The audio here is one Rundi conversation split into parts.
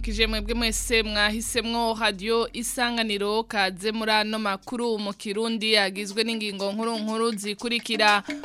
mukije mwebwe mwese mwahisemwo radio isanganiro kaze muri ano makuru mu Kirundi yagizwe n'ingingo nkuru nkuru zikurikira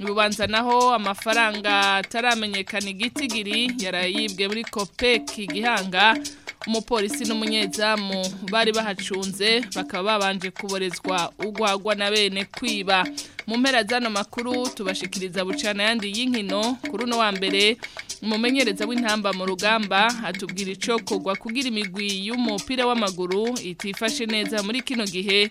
urubanza naho amafaranga ataramenyekana igitigiri yarayibwe muri kopeki gihanga umupolisi n'umunyezamu bari bahacunze bakaba babanje kuborezwa ugwagwa na bene kwiba mu mpera z'ano makuru tubashikiriza bucana yandi y'inkino kuri uno wa mbere umumenyereza w'intamba mu rugamba atubwira icyo kugwa kugira imigwi y'umupira w'amaguru itifashe neza muri kino gihe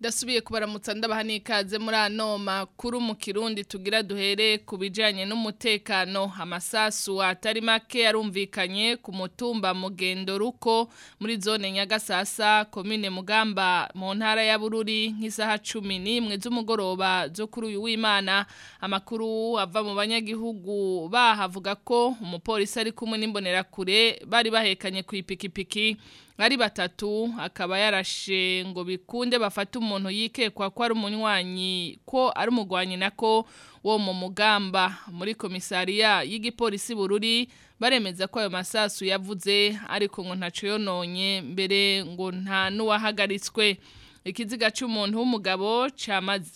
ndabasubiye kubaramutsa ndabaha n'ikaze muri ano makuru mu kirundi tugira duhere ku bijyanye n'umutekano amasasu atari make yarumvikanye ku mutumba mugendo ruko muri zone nyagasasa komine mugamba mu ntara ya bururi nk'isaha cumi n'imwe z'umugoroba zo kuri uyu w'imana amakuru ava mu banyagihugu bahavuga ko umupolisi ari kumwe kure bari bahekanye ku ipikipiki ari batatu akaba yarashe ngo bikunde bafate umuntu yikekwa ko ari umunywanyi ko ari umugwanyi nako wo mu mugamba muri komisariya y'igipolisi bururi baremeza ko ayo masasu yavuze ariko ngo ntacu yononye mbere ngo nta n'uwahagaritswe ikiziga cy'umuntu w'umugabo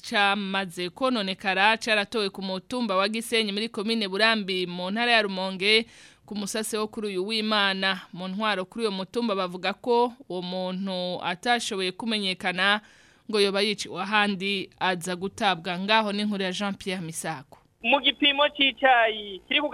cyamaze kononekara cyaratowe ku mutumba wa gisenyi muri komine burambi mu ntara ya rumonge ku musase wo uyu w'imana mu ntwaro kuri uyu mutumba bavuga ko uwo muntu atashoboye kumenyekana ngo yoba yiciwe ahandi aza gutabwa ngaho n'inkuru ya jean Pierre Misako mu gipimo cy'icyayi kiri ku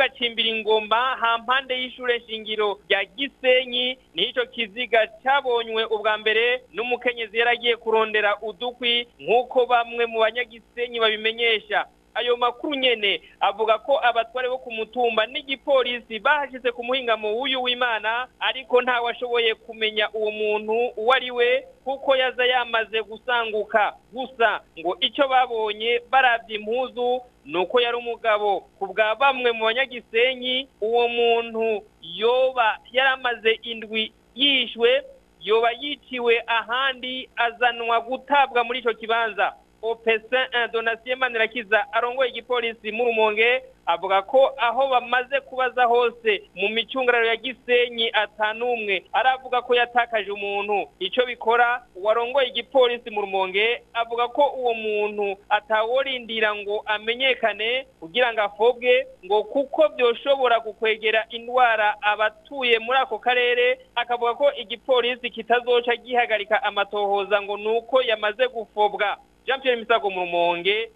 hampande y'ishure shingiro ya gisenyi n'icyo kiziga cyabonywe ubwa mbere n'umukenyezi yaragiye kurondera udukwi nk'uko bamwe mu banyagisenyi babimenyesha ayo makuru nyene avuga ko abatware bo ku mutumba n'igipolisi bahashyize ku muhingamo w'uyu w'imana ariko ntawashoboye kumenya uwo muntu uwo ari we kuko yaza yamaze gusanguka gusa ngo icyo babonye barabye impuzu ni uko yari umugabo ku bwa bamwe mu banyagisenyi uwo muntu yoba amaze indwi yishwe yoba yiciwe ahandi azanwa gutabwa muri icyo kibanza opesa eh, donasiyo manirakiza arongoye igipolisi mu rumonge avuga ko aho bamaze kubaza hose mu micungararo ya gisenyi atanumwe aravuga ko yatakaje umuntu icyo bikora warongoye igipolisi mu rumonge avuga ko uwo muntu ataworindira ngo amenyekane kugira ngo afobwe ngo kuko byoshobora kukwegera indwara abatuye muri ako karere akavuga ko igipolisi kitazoca gihagarika amatohoza ngo ni uko yamaze gufobwa jean Pierre misago mu rumonge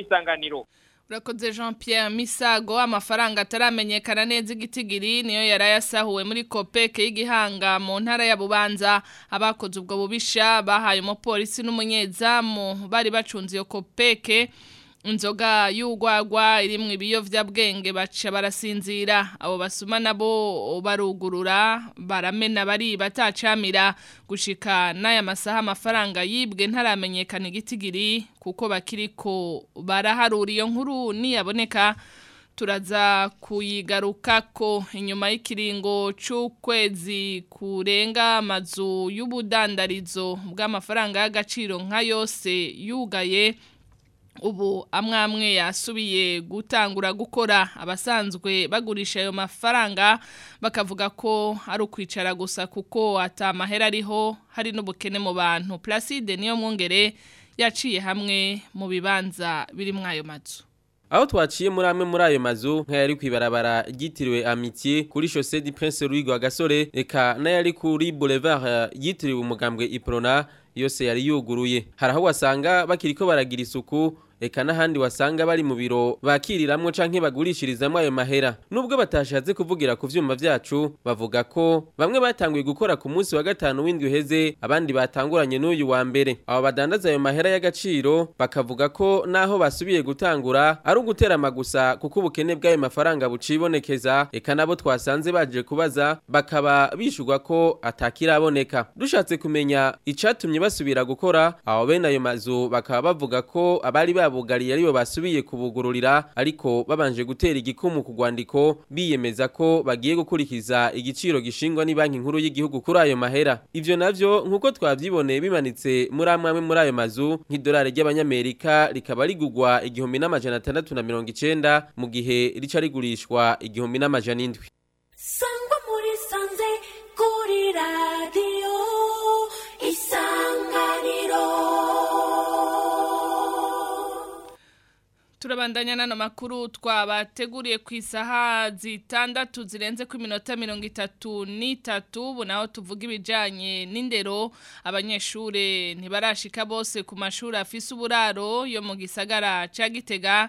isanganiro urakoze jean Pierre misago amafaranga ataramenyekana neza igitigiri niyo yari ayasahuwe muri kopeke y'igihanga mu ntara ya bubanza abakoze ubwo bubisha bahaye umupolisi n'umunyezamu bari bacunze iyo kopeke inzoga y'ugwagwa iri mu ibiyobyabwenge baca barasinzira abo basuma nabo barugurura baramena bari batacamira gushika n'aya masaha amafaranga yibwe ntaramenyekana igitigiri kuko bakiriko baraharura iyo nkuru niyaboneka turaza kuyigarukako inyuma y'ikiringo cy'ukwezi kurenga amazu y'ubudandarizo bw'amafaranga y'agaciro nka yose yugaye ubu amwe yasubiye gutangura gukora abasanzwe bagurisha ayo mafaranga bakavuga ko ari ukwicara gusa kuko atamahera ariho hari n'ubukene mu bantu placide niyo mwungere yaciye hamwe mu bibanza biri muri ayo mazu aho twaciye muri amwe muri ayo mazu nk'ayari ku ibarabara ryitiriwe amitiye kuri chausse du prince Louis Gasore reka n'ayari kuri boulevard yitiriwe umugambwe Iprona yose yari yuguruye hari aho wasanga bakiri ko baragira isuku eka n'ahandi wasanga bari mu biro bakiriramo canke bagurishirizamwo ayo mahera nubwo batashatse kuvugira ku byuma byacu bavuga ko bamwe batanguye gukora ku munsi wa gatanu w'indwi uheze abandi batanguranye n'uyu wa mbere abo badandaza ayo mahera y'agaciro bakavuga ko naho basubiye gutangura ari uguterama gusa kuko ubukene bw'ayo mafaranga bucibonekeza eka nabo twasanze baje kubaza bakaba bishugwa ko atakiraboneka dushatse kumenya icyatumye basubira gukora abo bene ayo mazu bakaba bavuga ko abari babo Bulgaria aribo basubiye kubugururira ariko babanje gutera igikumu ku Rwandiko biyemeza ko bagiye gukurikiza igiciro gishingwa ni banki nkuru y'igihugu kuri ayo mahera ivyo navyo nkuko twavyiboneye bimanitse muri amwe muri ayo mazu nk'idolari ry'abanyamerika rikaba rigugwa igihumbi n'amajana atandatu na mirongo icenda mu gihe rica rigurishwa igihumbi n'amajana indwi sangwa isanga turabandanya n'ano makuru twabateguriye ku isaha zitandatu zirenze ku minota mirongo itatu n'itatu ubu naho tuvuga ibijyanye n'indero abanyeshuri ntibarashika bose ku mashuri afise uburaro yo mu gisagara cya gitega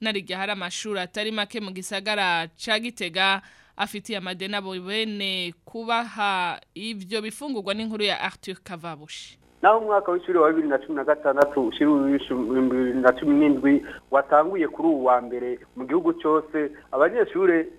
narijya hari amashuri atari make mu gisagara cya gitega afitiye amadeni abo bene kubaha ibyo bifungugwa n'inkuru ya Arthur Kavabushi naho umwaka w'ishuri wa bibiri na cumi na gatandatu ibihumbi bibiri na cumi n'indwi watanguye kuri ubu wa mbere mu gihugu cyose abanyeshuri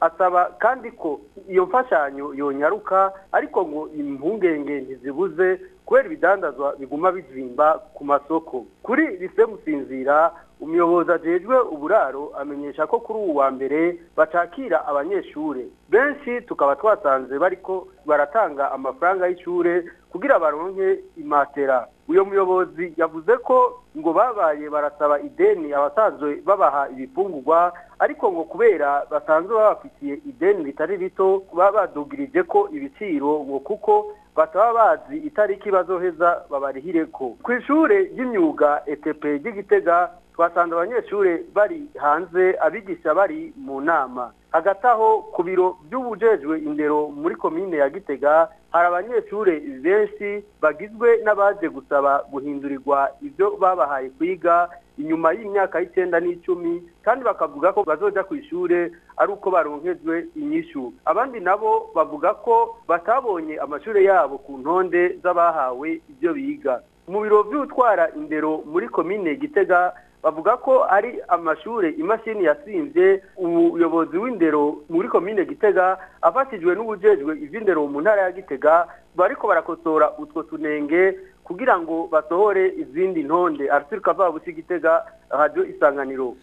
asaba kandi ko iyo mfashanyo yonyaruka ariko ngo impungenge ntizibuze kubera ibidandazwa biguma bijimba ku masoko kuri risemusinzira umuyobozi ajejwe uburaro amenyesha ko kuri ubu wa mbere batakira abanyeshuri benshi tukaba twasanze bariko baratanga amafaranga y'ishure kugira baronke imatera uyu muyobozi yavuze ko ngo babaye barasaba ideni abasanzwe babaha ibifungurwa ariko ngo kubera basanzwe babafitiye ideni ritari rito baba ko ibiciro ngo kuko bataba bazi itariki bazoheza ku kw'ishure ry'imyuga etepe ry'igitega twasanze abanyeshuri bari hanze abigisha bari mu nama hagati aho ku biro by'ubujejwe indero muri komine ya gitega hari abanyeshuri benshi bagizwe n'abaje gusaba guhindurirwa ibyo babahaye kwiga inyuma y'imyaka y'icyenda n'icumi kandi bakavuga ko bazoja ku ishuri ari uko baronkejwe inyishyu abandi nabo bavuga ko batabonye amashuri yabo ku ntonde z'abahawe ibyo biga mu biro by'utwara indero muri komine gitega bavuga ko ari amashuri imashini yasinze umuyobozi w'indero muri komine gitega afashijwe n'ubujejwe iby'indero mu ntara ya gitega bariko barakosora utwo tunenge kugira ngo basohore izindi ntonde arituruka vuba busigitega radio isanganiro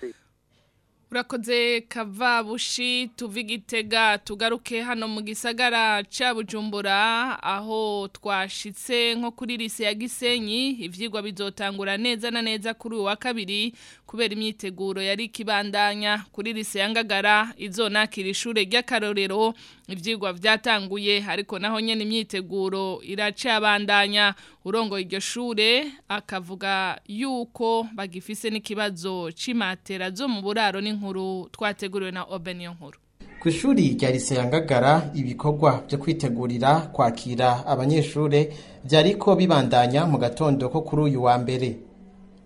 urakoze kavabushi tuva tugaruke hano mu gisagara cya bujumbura aho twashitse nko kuri risi ya gisenyi ibyigwa bizotangura neza na neza kuri uyu wa kabiri kubera imyiteguro yari ikibandanya kuri risi ya ngagara izonakira ishuri ry'akarorero ibyigwa byatanguye ariko naho nyine imyiteguro iracabandanya urongo iryo shure akavuga yuko bagifise n'ikibazo c'imatera zo mu buraro n'inkuru twateguriwe na Obeniyo nkuru ku ishuri rya lise yangagara ibikorwa byo kwitegurira kwakira abanyeshuri byariko bibandanya mu gatondo ko kuri uyu wa mbere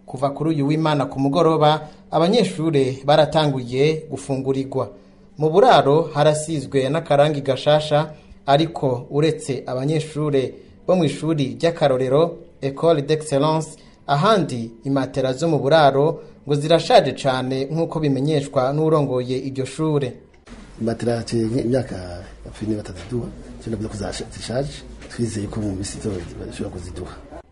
kuva kuri uyu w'imana ku mugoroba abanyeshuri baratanguye gufungurirwa mu buraro harasizwe n'akarangi gashasha ariko uretse abanyeshuri bo mu ishuri ry'akarorero ecole d'excellence ahandi imatera zo mu buraro ngo zirashaje cyane nk'uko bimenyeshwa n'urongoye iryo shuri imatera yaciye imyaka makumyabiri n'itatu duha zishaje twizeye ko mu minsi itora bashobora kuziduha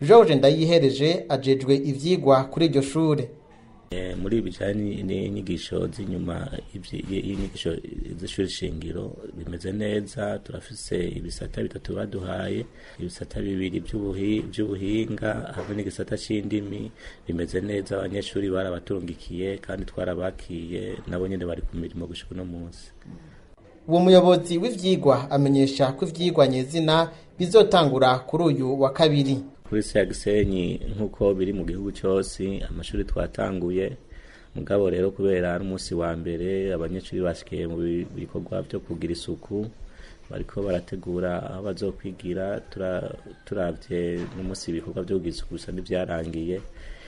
george ndayihereje ajejwe ibyigwa kuri iryo shuri Eh, muri ibi bijyanye n'inyigisho z'inyuma y'inyigisho z'ishuri shingiro bimeze neza turafise ibisata bitatu baduhaye ibisata bibiri by'ubuhinga hamwe n'igisata cy'indimi bimeze neza abanyeshuri barabatungikiye kandi twarabakiye nabo nyine bari ku mirimo gushyirwa uno munsi uwo muyobozi w'ibyigwa amenyesha ko ibyigwa nyezina bizotangura kuri uyu wa kabiri kuri se ya gisenyi nk'uko biri mu gihugu cyose amashuri twatanguye mugabo rero kubera n'umunsi wa mbere abanyeshuri basigaye mu bikorwa byo kugira isuku bariko barategura aho bazokwigira turabye n'umunsi ibikorwa byo kugira isuku bisa n'ibyarangiye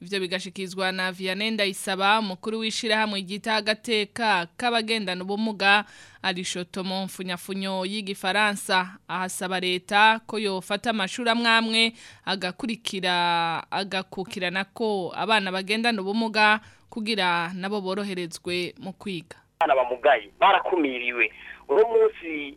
ibyo bigashikizwa na Vianney isaba umukuru w'ishyirahamwe ryita agateka k’abagenda ubumuga arishoto mu mfunyafunyo y'igifaransa ahasaba leta ko yofata amashuri amwe amwe agakurikira agakukirana ko abana bagendana ubumuga kugira nabo boroherezwe mu kwiga abana bamugaye barakumiriwe uno munsi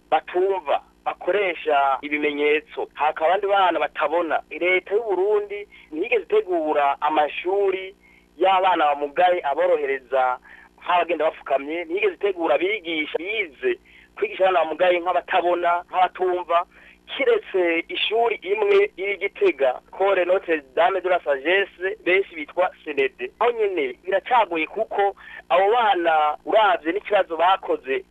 batumva bakoresha ibimenyetso hakaba abandi bana batabona leta y'uburundi ntiyigeze itegura amashuri y'abana bamugaye aborohereza nk'abagenda bapfukamye ntiyigeze itegura bigisha yize kwigisha abana bamugaye nk'abatabona nk'abatumva kiretse ishuri imwe iri gitega kore notre dame de la sagesse benshi bitwa senede aho nyine biracagoye kuko abo bana uravye n'ikibazo bakoze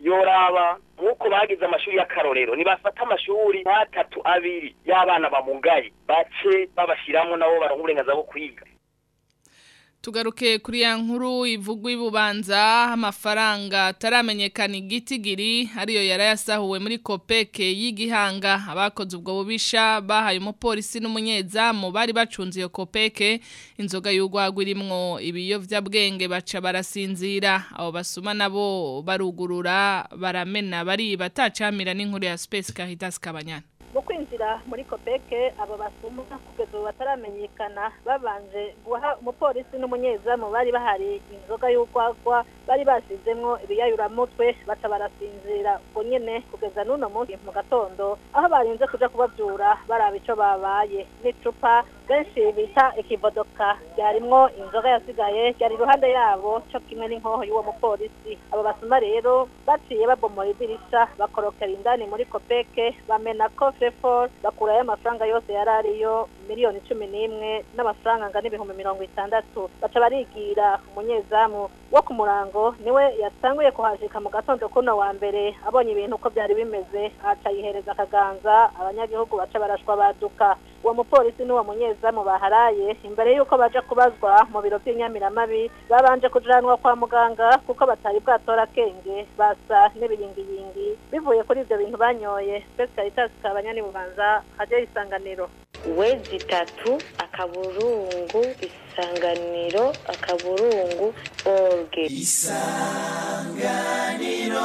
yoraba nk'uko bagize amashuri y'akarorero nibafata amashuri batatu abiri y'abana bamugaye bace babashyiramo nabo baronka uburenganzira bwo kwiga tugaruke kuri ya nkuru ivugwa ibubanza amafaranga ataramenyekana igitigiri ariyo yarayasahuwe muri kopeke y'igihanga abakoze ubwo bubisha bahaye umupolisi n'umunyezamu bari bacunze iyo kopeke inzoga y'urwagwa irimwo ibiyobyabwenge baca barasinzira abo basuma nabo barugurura baramena bari batacamira n'inkuru ya Space kahita sikabanyana mu kwinjira muri kopeke abo basuma kugeza ubu bataramenyekana babanje guha umupolisi n'umunyezamu bari bahari inzoga y'urwagwa bari basizemwo ibiyayuramutwe batabarasinzira ubwo nyine kugeza n'uno munsi mu gatondo aho barinze kujya kubabyura baraba icyo babaye n'icupa benshi bita ikibodoka byarimwo inzoga yasigaye yari iruhande yabo cyo kimwe n'inkoho y'uwo mupolisi abo basuma rero baciye babomora idirisha bakorokera indani muri kopeke bamena ko fefor bakurayo amafaranga yose yari ariyo miliyoni cumi n'imwe n'amafaranga angana ibihumbi mirongo itandatu baca barigira umunyezamu wo ku murango niwe yatanguye kuhajika mu gatondo kuno wa mbere abonye ibintu uko byari bimeze aca yihereza akaganza abanyagihugu baca barashwa baduka uwo mupolisi n'uwo munyezamu abazamu baharaye imbere y'uko baje kubazwa mu biro by'inyamiramabi babanje kujanwa kwa muganga kuko batari bwatora akenge basa n'ibiringiyingi bivuye kuri ibyo bintu banyoye mbese Caritas n'ibubanza hajyayo isanganiro wezi itatu akaburungu isanganiro akaburungu orge isanganiro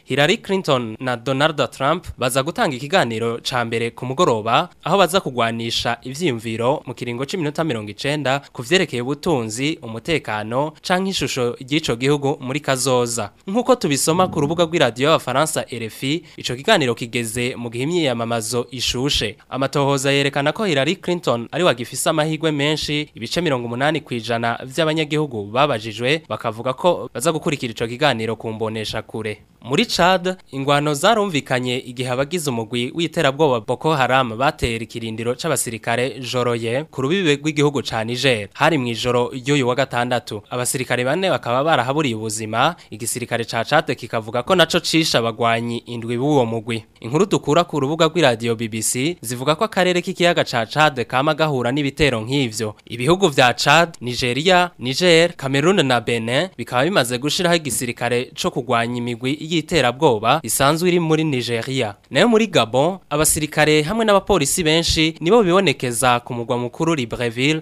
Hillary Clinton na Donald Trump baza gutanga ikiganiro ca mbere ku mugoroba aho baza kugwanisha ivyiyumviro mu kiringo c'iminota 90 ku vyerekeye ubutunzi umutekano cyangwa ishusho ry'ico gihugu muri kazoza nk'uko tubisoma ku rubuga rw'iradiyo y'abafaransa RFI icyo kiganiro kigeze mu gihe imyiyamamazo ishushe amatohoza yerekana ko Hillary Clinton ari wagifise amahigwe menshi ibice mirongo umunani ku kw'ijana vy'abanyagihugu babajijwe bakavuga ko baza gukurikira ico kiganiro kumbonesha kure muri Chad ingwano zarumvikanye igihe abagize umugwi w'iterabwoba Boko Haram batera ikirindiro c'abasirikare joroye ku rubibe rw'igihugu ca Niger hari mu ijoro ry'uyu wa gatandatu abasirikare bane bakaba barahaburiye ubuzima igisirikare ca Chad kikavuga ko naco cisha abagwanyi indwi b'uwo mugwi inkuru dukura ku rubuga rw'iradio BBC zivuga ko akarere k'ikiyaga ca Chad kama gahura n'ibitero nk'ivyo ibihugu vya Chad Nigeria Niger Cameroon na Benin bikaba bimaze gushiraho igisirikare co kugwanya imigwi y'iterabwoba isanzwe iri muri Nigeria nayo muri Gabon abasirikare hamwe n'abapolisi benshi nibo bibonekeza ku mugwa mukuru Libreville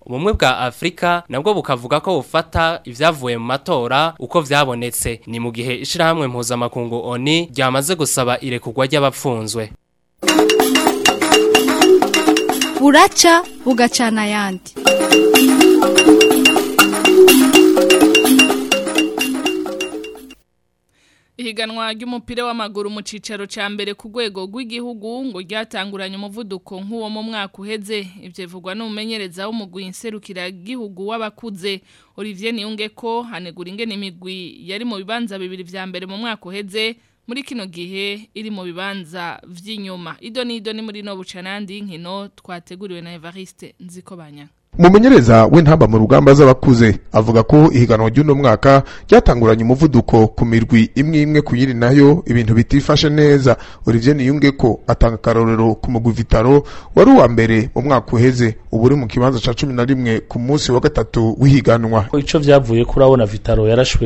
ubumwe bwa afurika nabwo bukavuga ko bufata ibyavuye mu matora uko byabonetse ni mu gihe ishyirahamwe mpuzamakungu oni ryamaze gusaba irekugwa ry'abapfunzwe buraca bugacana ayandi ihiganwa ry'umupira w'amaguru mu cyicaro cya mbere ku rwego rw'igihugu ngo ryatanguranye umuvuduko nk'uwo mu mwaka uheze ibyo bivugwa n'umumenyereza w'umugwi nserukira igihugu w'abakuze Olivier Niyunge ko hanegura ingene imigwi yari mu bibanza bibiri bya mbere mu mwaka uheze muri kino gihe iri mu bibanza vy'inyuma ido ni ido ni muri no bucanandi inkino twateguriwe na Evariste Nzikobanya umumenyereza w'intamba mu rugamba z'abakuze avuga ko ihiganwa ry'uno mwaka ryatanguranye umuvuduko ku mirwi imwe imwe ku yindi nayo ibintu bitifashe neza Olivier Niyunge ko atanga akarorero ku mugwi Vitaro wari uwa mbere mu mwaka uheze ubu uri mu kibanza cya cumi na rimwe ku munsi wa gatatu w'ihiganwa icyo byavuye kuri abona Vitaro yarashwe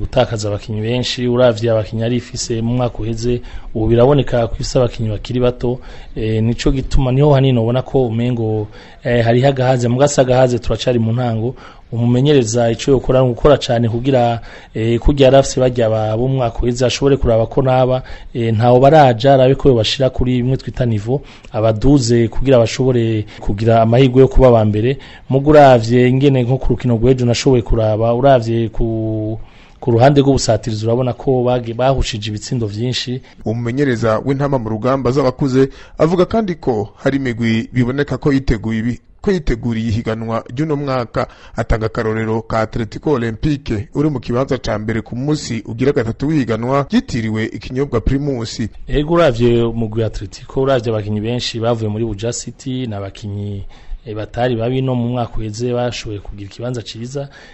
gutakaza abakinnyi benshi uravye abakinnyi yari ifise mu mwaka uheze ubu biraboneka ko ifise abakinyi bakiri bato e, gituma niho hanini ubona ko umengo e, hari hagahaze mugasaga haze turacari mu ntango umumenyereza icyo yokora ni gukora cyane kugira eh, kujya yarafise bajya umwaka uheze ashobore kuraba ko naba eh, ntawe baraja arabe ko bashyira kuri bimwe twita nivo abaduze kugira bashobore kugira amahirwe yo kuba aba mbere mugo uravye ingene nko ku rukino rw'ejo nashoboye kuraba uravye ku ku ruhande rw'ubusatirizi urabona ko bahushije ibitsindo byinshi umumenyereza w'intama mu rugamba z'abakuze avuga kandi ko hari imigwi biboneka ko yiteguye ibi ko yiteguriye ihiganwa ry'uno mwaka atanga akarorero ka atletico olympique uri mu kibanza cya mbere ku munsi ugira gatatu w'ihiganwa ryitiriwe ikinyobwa primusi ego uravye umugwi atletico uravye abakinyi benshi bavuye muri buja city ni abakinnyi Eh, batari babi no mu mwaka uheze bashoboye kugira ikibanza cyiza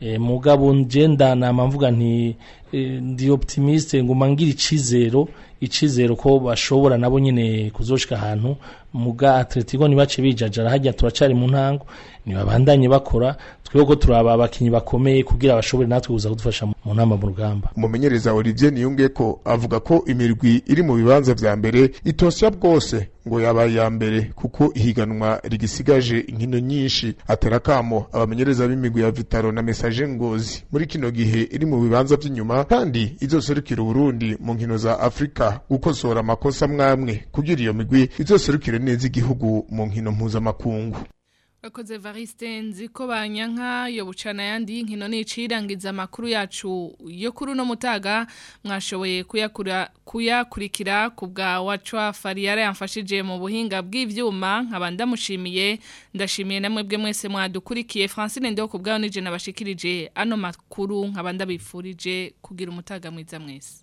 eh, muga bunjenda nama mvuga nti eh, ndi optimiste nguma ngira icizero icizero ko bashobora nabo nyene kuzoshika ahantu muga Atletico nibace bijajara hajya turacari mu ntango nibabandanye bakora twebwe turaba abakinnyi bakomeye kugira bashobore natwe kuza kudufasha mu nama mu rugamba umumenyereza Olivier Niyunge avuga ko imirwi iri mu bibanza bya mbere itosya bwose ngo yabaye ya mbere kuko ihiganwa rigisigaje inkino nyinshi atarakamo abamenyereza b'imigwi ya Vitaro na mesaje Ngozi muri kino gihe iri mu bibanza by'inyuma kandi izoserukira Burundi mu nkino za Afrika gukosora amakosa mwamwe kugira iyo migwi izoserukire neza igihugu mu nkino mpuzamakungu akoze variste nzi ko banyanka yobucana yandi y'inkino n'icirangiza amakuru yacu yo kuri uno mutaga mwashoboye kuyakurikira ku bwa waca fariyara yamfashije mu buhinga bw'ibyuma nkaba ndamushimiye ndashimiye na bwe mwese mwadukurikiye francine ndeho ku bwawe na bashikirije ano makuru nkaba ndabifurije kugira umutaga mwiza mwese